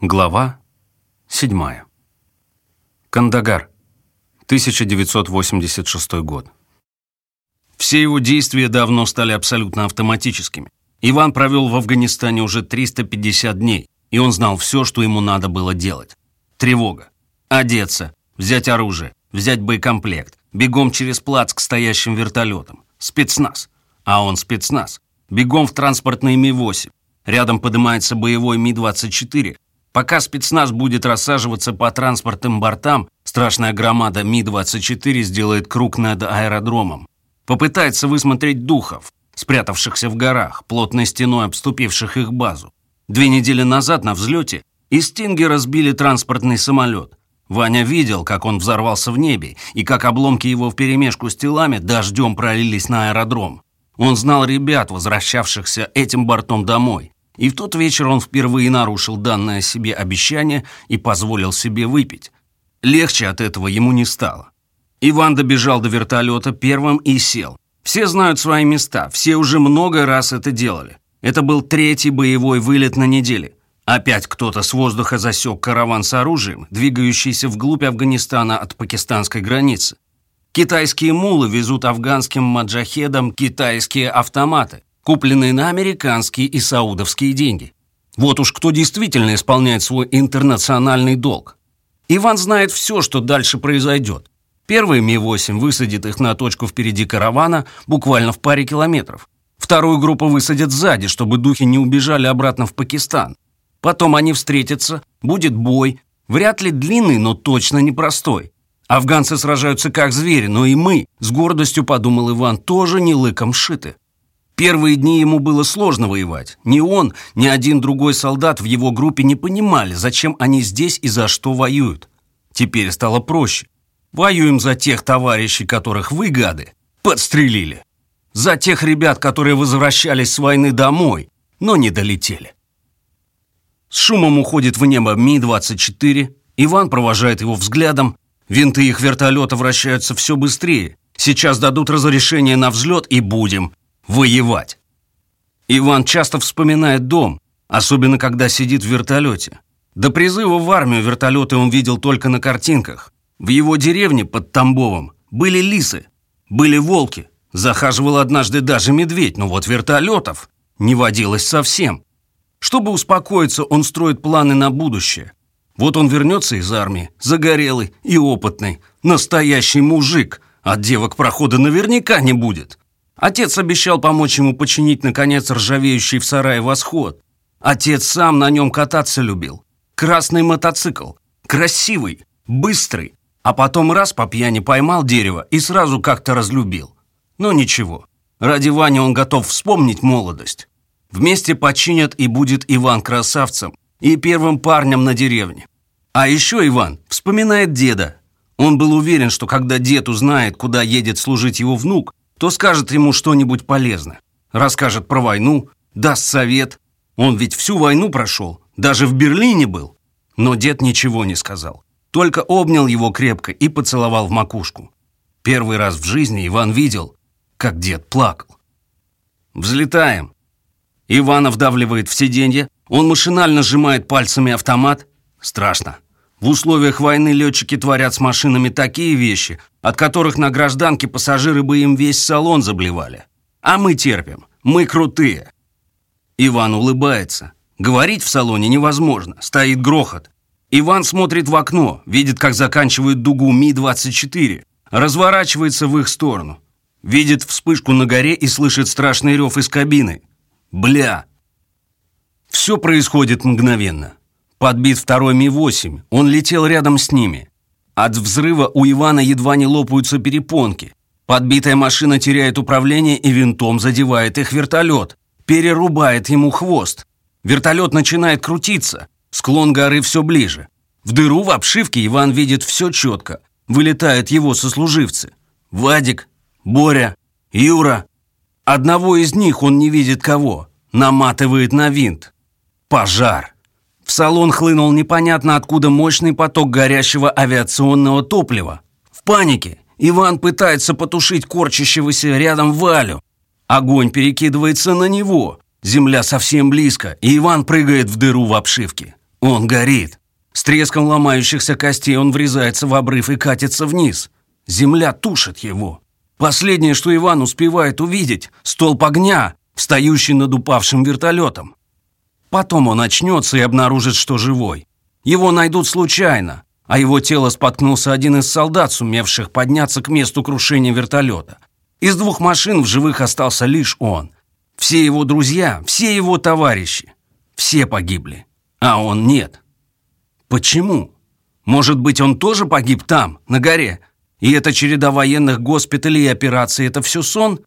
Глава 7. Кандагар. 1986 год. Все его действия давно стали абсолютно автоматическими. Иван провел в Афганистане уже 350 дней, и он знал все, что ему надо было делать. Тревога. Одеться, взять оружие, взять боекомплект, бегом через плац к стоящим вертолетам. Спецназ. А он спецназ. Бегом в транспортный Ми-8. Рядом поднимается боевой Ми-24, Пока спецназ будет рассаживаться по транспортным бортам, страшная громада Ми-24 сделает круг над аэродромом. Попытается высмотреть духов, спрятавшихся в горах, плотной стеной обступивших их базу. Две недели назад на взлете из Стинги разбили транспортный самолет. Ваня видел, как он взорвался в небе, и как обломки его вперемешку с телами дождем пролились на аэродром. Он знал ребят, возвращавшихся этим бортом домой. И в тот вечер он впервые нарушил данное себе обещание и позволил себе выпить. Легче от этого ему не стало. Иван добежал до вертолета первым и сел. Все знают свои места, все уже много раз это делали. Это был третий боевой вылет на неделе. Опять кто-то с воздуха засек караван с оружием, двигающийся вглубь Афганистана от пакистанской границы. Китайские мулы везут афганским маджахедам китайские автоматы купленные на американские и саудовские деньги. Вот уж кто действительно исполняет свой интернациональный долг. Иван знает все, что дальше произойдет. Первый Ми-8 высадит их на точку впереди каравана, буквально в паре километров. Вторую группу высадят сзади, чтобы духи не убежали обратно в Пакистан. Потом они встретятся, будет бой, вряд ли длинный, но точно непростой. Афганцы сражаются как звери, но и мы, с гордостью подумал Иван, тоже не лыком шиты. Первые дни ему было сложно воевать. Ни он, ни один другой солдат в его группе не понимали, зачем они здесь и за что воюют. Теперь стало проще. Воюем за тех товарищей, которых вы, гады, подстрелили. За тех ребят, которые возвращались с войны домой, но не долетели. С шумом уходит в небо Ми-24. Иван провожает его взглядом. Винты их вертолета вращаются все быстрее. Сейчас дадут разрешение на взлет и будем воевать. Иван часто вспоминает дом, особенно когда сидит в вертолете. До призыва в армию вертолеты он видел только на картинках. В его деревне под Тамбовом были лисы, были волки, захаживал однажды даже медведь, но вот вертолетов не водилось совсем. Чтобы успокоиться, он строит планы на будущее. Вот он вернется из армии, загорелый и опытный, настоящий мужик, от девок прохода наверняка не будет. Отец обещал помочь ему починить, наконец, ржавеющий в сарае восход. Отец сам на нем кататься любил. Красный мотоцикл. Красивый, быстрый. А потом раз по пьяни поймал дерево и сразу как-то разлюбил. Но ничего. Ради Вани он готов вспомнить молодость. Вместе починят и будет Иван красавцем и первым парнем на деревне. А еще Иван вспоминает деда. Он был уверен, что когда дед узнает, куда едет служить его внук, то скажет ему что-нибудь полезное. Расскажет про войну, даст совет. Он ведь всю войну прошел, даже в Берлине был. Но дед ничего не сказал. Только обнял его крепко и поцеловал в макушку. Первый раз в жизни Иван видел, как дед плакал. Взлетаем. Ивана вдавливает в сиденье, он машинально сжимает пальцами автомат. Страшно. В условиях войны летчики творят с машинами такие вещи, от которых на гражданке пассажиры бы им весь салон заблевали. А мы терпим. Мы крутые. Иван улыбается. Говорить в салоне невозможно. Стоит грохот. Иван смотрит в окно, видит, как заканчивает дугу Ми-24, разворачивается в их сторону. Видит вспышку на горе и слышит страшный рев из кабины. Бля! Все происходит мгновенно. Подбит второй Ми-8, он летел рядом с ними. От взрыва у Ивана едва не лопаются перепонки. Подбитая машина теряет управление и винтом задевает их вертолет. Перерубает ему хвост. Вертолет начинает крутиться. Склон горы все ближе. В дыру в обшивке Иван видит все четко. Вылетают его сослуживцы. Вадик, Боря, Юра. Одного из них он не видит кого. Наматывает на винт. Пожар. В салон хлынул непонятно откуда мощный поток горящего авиационного топлива. В панике Иван пытается потушить корчащегося рядом Валю. Огонь перекидывается на него. Земля совсем близко, и Иван прыгает в дыру в обшивке. Он горит. С треском ломающихся костей он врезается в обрыв и катится вниз. Земля тушит его. Последнее, что Иван успевает увидеть – столб огня, встающий над упавшим вертолетом. Потом он очнется и обнаружит, что живой. Его найдут случайно, а его тело споткнулся один из солдат, сумевших подняться к месту крушения вертолета. Из двух машин в живых остался лишь он. Все его друзья, все его товарищи, все погибли, а он нет. Почему? Может быть, он тоже погиб там, на горе? И эта череда военных госпиталей и операций – это все сон?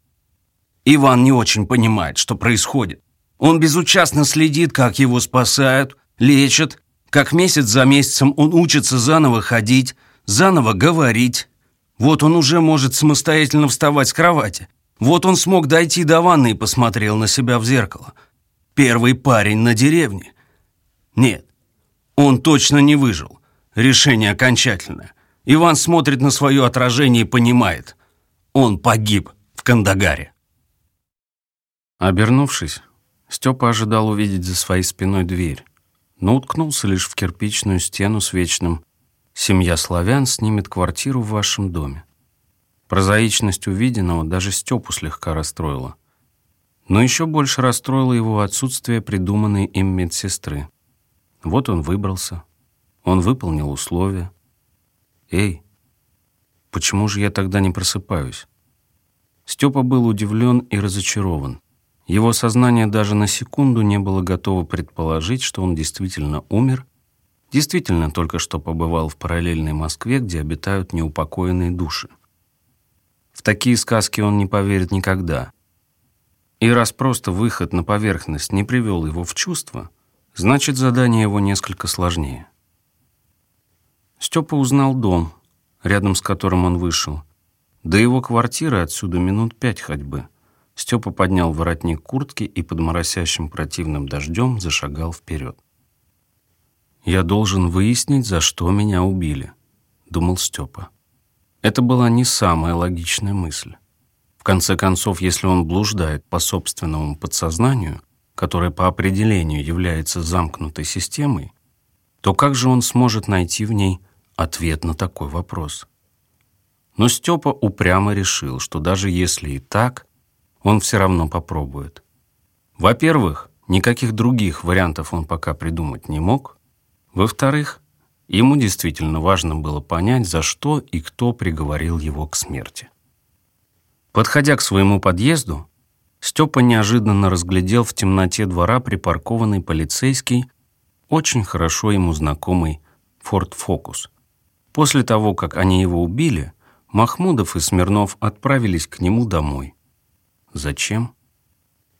Иван не очень понимает, что происходит. Он безучастно следит, как его спасают, лечат, как месяц за месяцем он учится заново ходить, заново говорить. Вот он уже может самостоятельно вставать с кровати. Вот он смог дойти до ванны и посмотрел на себя в зеркало. Первый парень на деревне. Нет, он точно не выжил. Решение окончательное. Иван смотрит на свое отражение и понимает. Он погиб в Кандагаре. Обернувшись, Степа ожидал увидеть за своей спиной дверь, но уткнулся лишь в кирпичную стену с вечным «Семья славян снимет квартиру в вашем доме». Прозаичность увиденного даже Степу слегка расстроила. Но еще больше расстроило его отсутствие придуманной им медсестры. Вот он выбрался. Он выполнил условия. Эй, почему же я тогда не просыпаюсь? Степа был удивлен и разочарован. Его сознание даже на секунду не было готово предположить, что он действительно умер, действительно только что побывал в параллельной Москве, где обитают неупокоенные души. В такие сказки он не поверит никогда. И раз просто выход на поверхность не привел его в чувство – Значит, задание его несколько сложнее. Степа узнал дом, рядом с которым он вышел. До его квартиры отсюда минут пять ходьбы. Степа поднял воротник куртки и под моросящим противным дождем зашагал вперед. «Я должен выяснить, за что меня убили», — думал Степа. Это была не самая логичная мысль. В конце концов, если он блуждает по собственному подсознанию, которая по определению является замкнутой системой, то как же он сможет найти в ней ответ на такой вопрос? Но Степа упрямо решил, что даже если и так, он все равно попробует. Во-первых, никаких других вариантов он пока придумать не мог. Во-вторых, ему действительно важно было понять, за что и кто приговорил его к смерти. Подходя к своему подъезду, Степа неожиданно разглядел в темноте двора припаркованный полицейский, очень хорошо ему знакомый Ford Focus. После того, как они его убили, Махмудов и Смирнов отправились к нему домой. Зачем?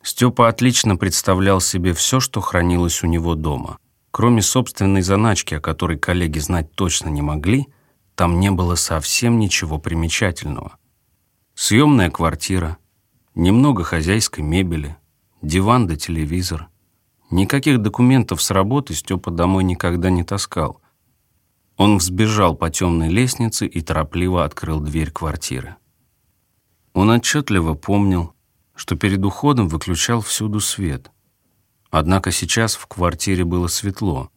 Степа отлично представлял себе все, что хранилось у него дома. Кроме собственной заначки, о которой коллеги знать точно не могли, там не было совсем ничего примечательного. Съемная квартира, Немного хозяйской мебели, диван да телевизор. Никаких документов с работы Степа домой никогда не таскал. Он взбежал по темной лестнице и торопливо открыл дверь квартиры. Он отчетливо помнил, что перед уходом выключал всюду свет. Однако сейчас в квартире было светло.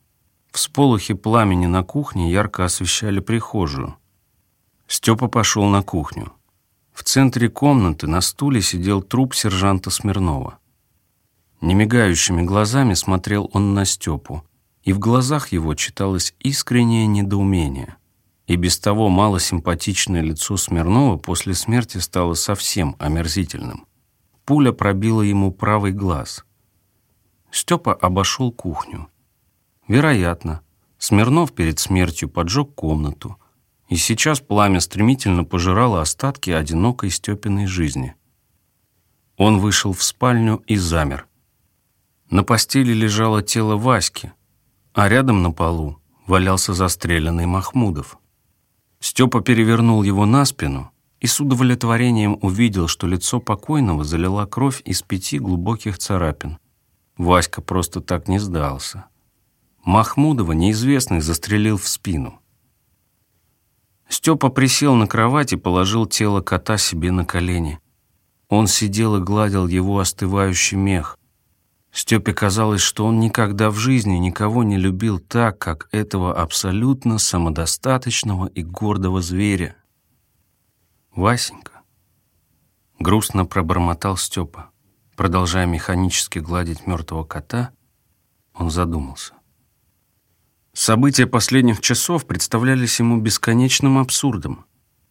Всполохи пламени на кухне ярко освещали прихожую. Степа пошел на кухню. В центре комнаты на стуле сидел труп сержанта Смирнова. Немигающими глазами смотрел он на Степу, и в глазах его читалось искреннее недоумение. И без того малосимпатичное лицо Смирнова после смерти стало совсем омерзительным. Пуля пробила ему правый глаз. Степа обошел кухню. Вероятно, Смирнов перед смертью поджег комнату – и сейчас пламя стремительно пожирало остатки одинокой Степиной жизни. Он вышел в спальню и замер. На постели лежало тело Васьки, а рядом на полу валялся застреленный Махмудов. Степа перевернул его на спину и с удовлетворением увидел, что лицо покойного залила кровь из пяти глубоких царапин. Васька просто так не сдался. Махмудова неизвестный застрелил в спину. Степа присел на кровать и положил тело кота себе на колени. Он сидел и гладил его остывающий мех. Степе казалось, что он никогда в жизни никого не любил так, как этого абсолютно самодостаточного и гордого зверя. «Васенька», — грустно пробормотал Степа. Продолжая механически гладить мертвого кота, он задумался. События последних часов представлялись ему бесконечным абсурдом.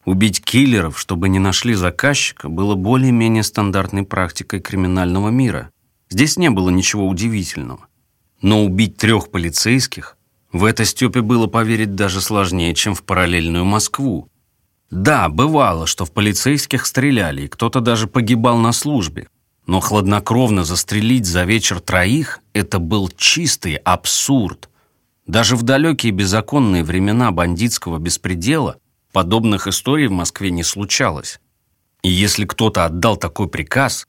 Убить киллеров, чтобы не нашли заказчика, было более-менее стандартной практикой криминального мира. Здесь не было ничего удивительного. Но убить трех полицейских в это Степе было поверить даже сложнее, чем в параллельную Москву. Да, бывало, что в полицейских стреляли, и кто-то даже погибал на службе. Но хладнокровно застрелить за вечер троих – это был чистый абсурд. Даже в далекие беззаконные времена бандитского беспредела подобных историй в Москве не случалось. И если кто-то отдал такой приказ,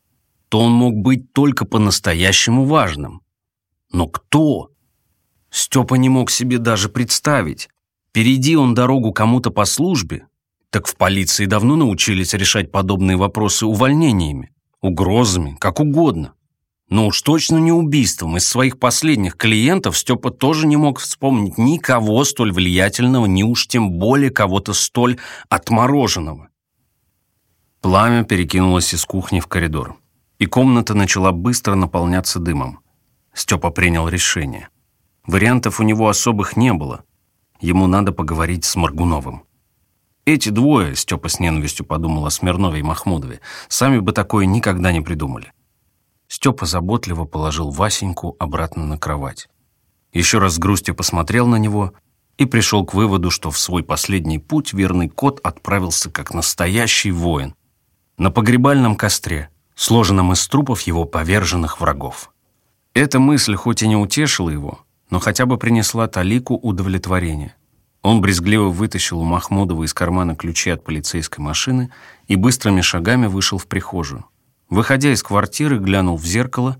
то он мог быть только по-настоящему важным. Но кто? Степа не мог себе даже представить. Перейди он дорогу кому-то по службе, так в полиции давно научились решать подобные вопросы увольнениями, угрозами, как угодно. Но уж точно не убийством. Из своих последних клиентов Степа тоже не мог вспомнить никого столь влиятельного, ни уж тем более кого-то столь отмороженного. Пламя перекинулось из кухни в коридор и комната начала быстро наполняться дымом. Степа принял решение. Вариантов у него особых не было. Ему надо поговорить с Маргуновым. Эти двое, Степа с ненавистью подумал о Смирнове и Махмудове, сами бы такое никогда не придумали. Степа заботливо положил Васеньку обратно на кровать. Еще раз с грустью посмотрел на него и пришел к выводу, что в свой последний путь верный кот отправился как настоящий воин. На погребальном костре, сложенном из трупов его поверженных врагов. Эта мысль хоть и не утешила его, но хотя бы принесла талику удовлетворения. Он брезгливо вытащил у Махмудова из кармана ключи от полицейской машины и быстрыми шагами вышел в прихожую. Выходя из квартиры, глянул в зеркало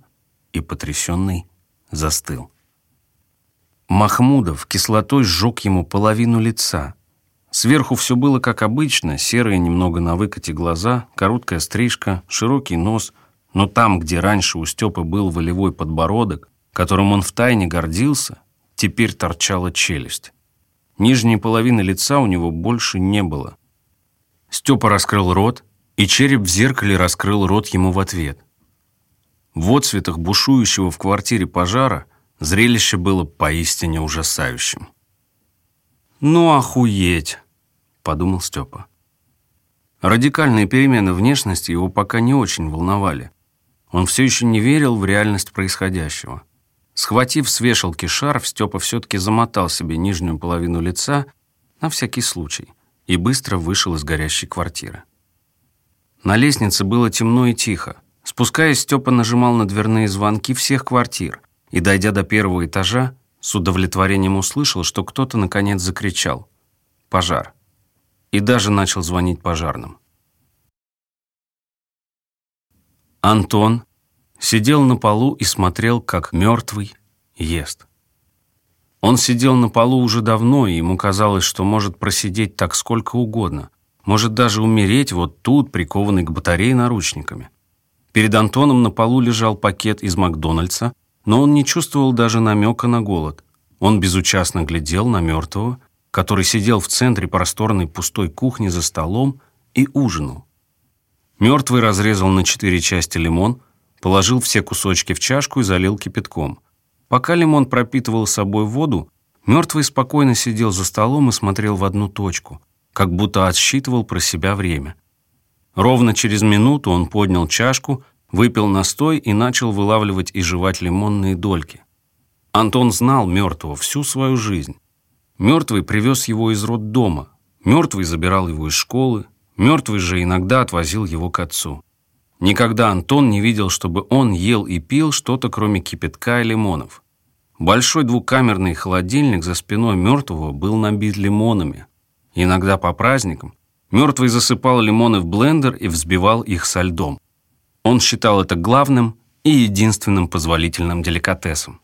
и, потрясенный, застыл. Махмудов кислотой сжег ему половину лица. Сверху все было как обычно, серые немного на выкате глаза, короткая стрижка, широкий нос, но там, где раньше у Степы был волевой подбородок, которым он втайне гордился, теперь торчала челюсть. Нижней половины лица у него больше не было. Степа раскрыл рот, и череп в зеркале раскрыл рот ему в ответ. В отцветах бушующего в квартире пожара зрелище было поистине ужасающим. «Ну, охуеть!» подумал Степа. Радикальные перемены внешности его пока не очень волновали. Он все еще не верил в реальность происходящего. Схватив с вешалки шарф, Степа все-таки замотал себе нижнюю половину лица на всякий случай и быстро вышел из горящей квартиры. На лестнице было темно и тихо. Спускаясь, Степа нажимал на дверные звонки всех квартир и, дойдя до первого этажа, с удовлетворением услышал, что кто-то наконец закричал «Пожар!». И даже начал звонить пожарным. Антон сидел на полу и смотрел, как мертвый ест. Он сидел на полу уже давно, и ему казалось, что может просидеть так сколько угодно, может даже умереть вот тут, прикованный к батарее наручниками. Перед Антоном на полу лежал пакет из Макдональдса, но он не чувствовал даже намека на голод. Он безучастно глядел на мертвого который сидел в центре просторной пустой кухни за столом и ужинал. Мертвый разрезал на четыре части лимон, положил все кусочки в чашку и залил кипятком. Пока лимон пропитывал собой воду, мертвый спокойно сидел за столом и смотрел в одну точку, как будто отсчитывал про себя время. Ровно через минуту он поднял чашку, выпил настой и начал вылавливать и жевать лимонные дольки. Антон знал мертвого всю свою жизнь. Мертвый привез его из роддома. Мертвый забирал его из школы. Мертвый же иногда отвозил его к отцу. Никогда Антон не видел, чтобы он ел и пил что-то, кроме кипятка и лимонов. Большой двухкамерный холодильник за спиной мертвого был набит лимонами. Иногда по праздникам мертвый засыпал лимоны в блендер и взбивал их со льдом. Он считал это главным и единственным позволительным деликатесом.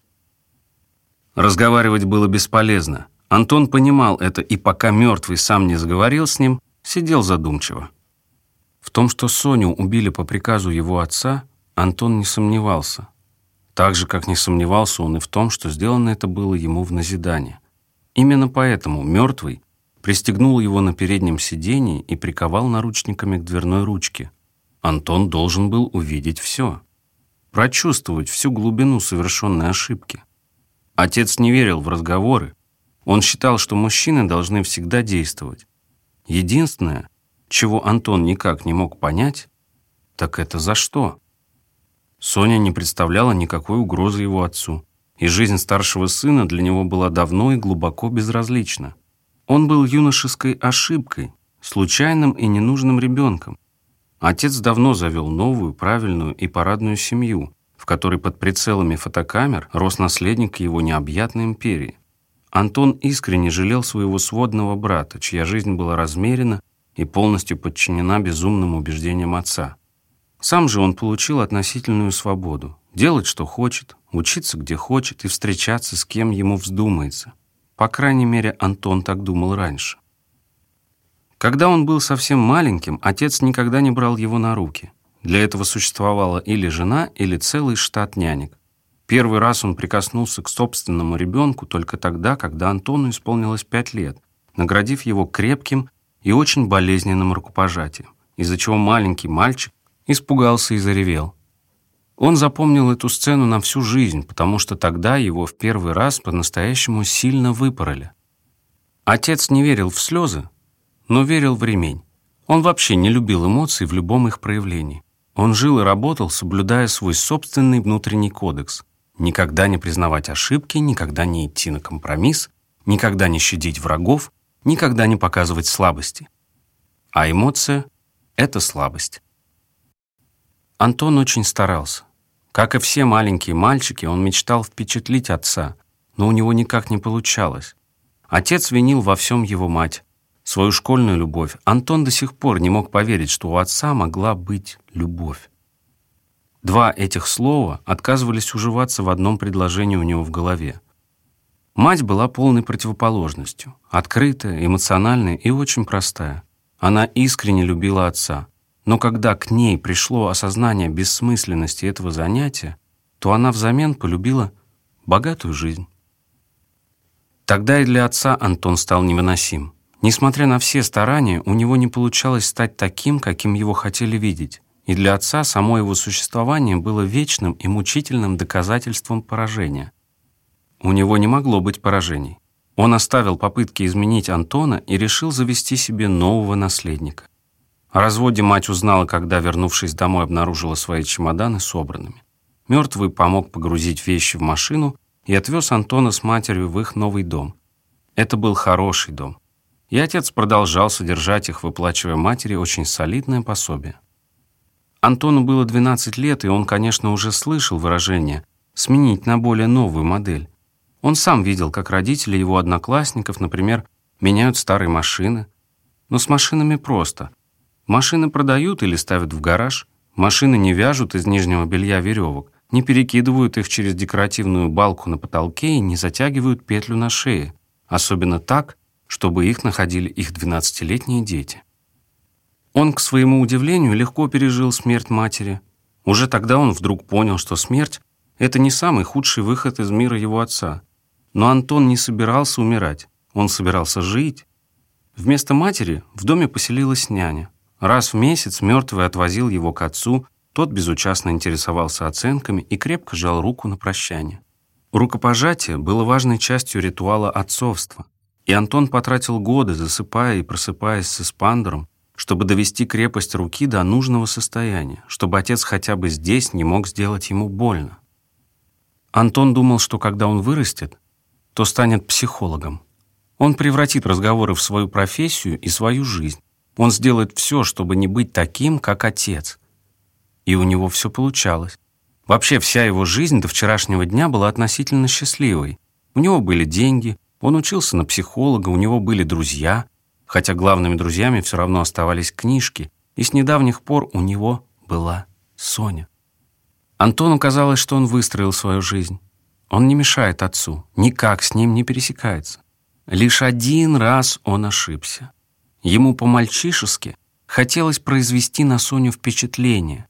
Разговаривать было бесполезно. Антон понимал это, и пока мертвый сам не заговорил с ним, сидел задумчиво. В том, что Соню убили по приказу его отца, Антон не сомневался. Так же, как не сомневался он и в том, что сделано это было ему в назидание. Именно поэтому мертвый пристегнул его на переднем сидении и приковал наручниками к дверной ручке. Антон должен был увидеть все. Прочувствовать всю глубину совершенной ошибки. Отец не верил в разговоры. Он считал, что мужчины должны всегда действовать. Единственное, чего Антон никак не мог понять, так это за что? Соня не представляла никакой угрозы его отцу, и жизнь старшего сына для него была давно и глубоко безразлична. Он был юношеской ошибкой, случайным и ненужным ребенком. Отец давно завел новую, правильную и парадную семью, в которой под прицелами фотокамер рос наследник его необъятной империи. Антон искренне жалел своего сводного брата, чья жизнь была размерена и полностью подчинена безумным убеждениям отца. Сам же он получил относительную свободу. Делать, что хочет, учиться, где хочет и встречаться с кем ему вздумается. По крайней мере, Антон так думал раньше. Когда он был совсем маленьким, отец никогда не брал его на руки. Для этого существовала или жена, или целый штат нянек. Первый раз он прикоснулся к собственному ребенку только тогда, когда Антону исполнилось пять лет, наградив его крепким и очень болезненным рукопожатием, из-за чего маленький мальчик испугался и заревел. Он запомнил эту сцену на всю жизнь, потому что тогда его в первый раз по-настоящему сильно выпороли. Отец не верил в слезы, но верил в ремень. Он вообще не любил эмоций в любом их проявлении. Он жил и работал, соблюдая свой собственный внутренний кодекс. Никогда не признавать ошибки, никогда не идти на компромисс, никогда не щадить врагов, никогда не показывать слабости. А эмоция — это слабость. Антон очень старался. Как и все маленькие мальчики, он мечтал впечатлить отца, но у него никак не получалось. Отец винил во всем его мать. Свою школьную любовь Антон до сих пор не мог поверить, что у отца могла быть любовь. Два этих слова отказывались уживаться в одном предложении у него в голове. Мать была полной противоположностью, открытая, эмоциональная и очень простая. Она искренне любила отца, но когда к ней пришло осознание бессмысленности этого занятия, то она взамен полюбила богатую жизнь. Тогда и для отца Антон стал невыносим. Несмотря на все старания, у него не получалось стать таким, каким его хотели видеть. И для отца само его существование было вечным и мучительным доказательством поражения. У него не могло быть поражений. Он оставил попытки изменить Антона и решил завести себе нового наследника. О разводе мать узнала, когда, вернувшись домой, обнаружила свои чемоданы собранными. Мертвый помог погрузить вещи в машину и отвез Антона с матерью в их новый дом. Это был хороший дом. И отец продолжал содержать их, выплачивая матери очень солидное пособие. Антону было 12 лет, и он, конечно, уже слышал выражение «сменить на более новую модель». Он сам видел, как родители его одноклассников, например, меняют старые машины. Но с машинами просто. Машины продают или ставят в гараж. Машины не вяжут из нижнего белья веревок, не перекидывают их через декоративную балку на потолке и не затягивают петлю на шее. Особенно так, чтобы их находили их 12-летние дети. Он, к своему удивлению, легко пережил смерть матери. Уже тогда он вдруг понял, что смерть — это не самый худший выход из мира его отца. Но Антон не собирался умирать, он собирался жить. Вместо матери в доме поселилась няня. Раз в месяц мертвый отвозил его к отцу, тот безучастно интересовался оценками и крепко жал руку на прощание. Рукопожатие было важной частью ритуала отцовства, и Антон потратил годы, засыпая и просыпаясь с эспандером, чтобы довести крепость руки до нужного состояния, чтобы отец хотя бы здесь не мог сделать ему больно. Антон думал, что когда он вырастет, то станет психологом. Он превратит разговоры в свою профессию и свою жизнь. Он сделает все, чтобы не быть таким, как отец. И у него все получалось. Вообще вся его жизнь до вчерашнего дня была относительно счастливой. У него были деньги, он учился на психолога, у него были друзья, хотя главными друзьями все равно оставались книжки, и с недавних пор у него была Соня. Антону казалось, что он выстроил свою жизнь. Он не мешает отцу, никак с ним не пересекается. Лишь один раз он ошибся. Ему по-мальчишески хотелось произвести на Соню впечатление.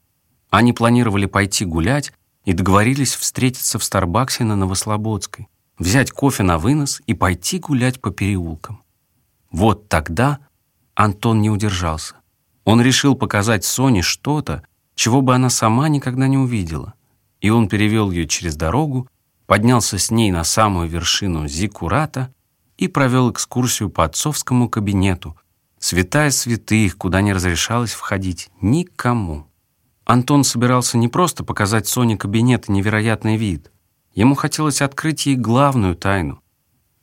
Они планировали пойти гулять, и договорились встретиться в Старбаксе на Новослободской, взять кофе на вынос и пойти гулять по переулкам. Вот тогда Антон не удержался. Он решил показать Соне что-то, чего бы она сама никогда не увидела. И он перевел ее через дорогу, поднялся с ней на самую вершину Зикурата и провел экскурсию по отцовскому кабинету, святая святых, куда не разрешалось входить никому. Антон собирался не просто показать Соне кабинет и невероятный вид. Ему хотелось открыть ей главную тайну.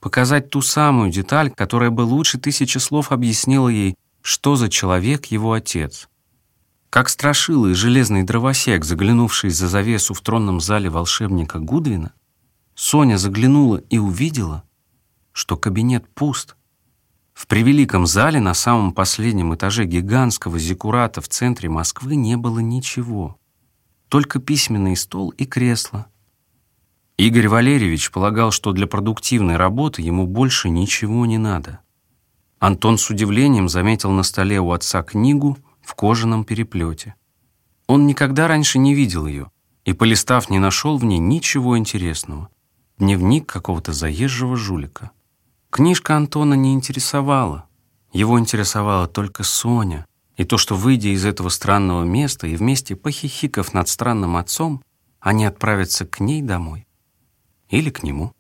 Показать ту самую деталь, которая бы лучше тысячи слов объяснила ей, что за человек его отец. Как страшилый железный дровосек, заглянувший за завесу в тронном зале волшебника Гудвина, Соня заглянула и увидела, что кабинет пуст. В превеликом зале на самом последнем этаже гигантского зиккурата в центре Москвы не было ничего. Только письменный стол и кресло. Игорь Валерьевич полагал, что для продуктивной работы ему больше ничего не надо. Антон с удивлением заметил на столе у отца книгу в кожаном переплете. Он никогда раньше не видел ее и, полистав, не нашел в ней ничего интересного. Дневник какого-то заезжего жулика. Книжка Антона не интересовала. Его интересовала только Соня. И то, что, выйдя из этого странного места и вместе похихикав над странным отцом, они отправятся к ней домой или к нему.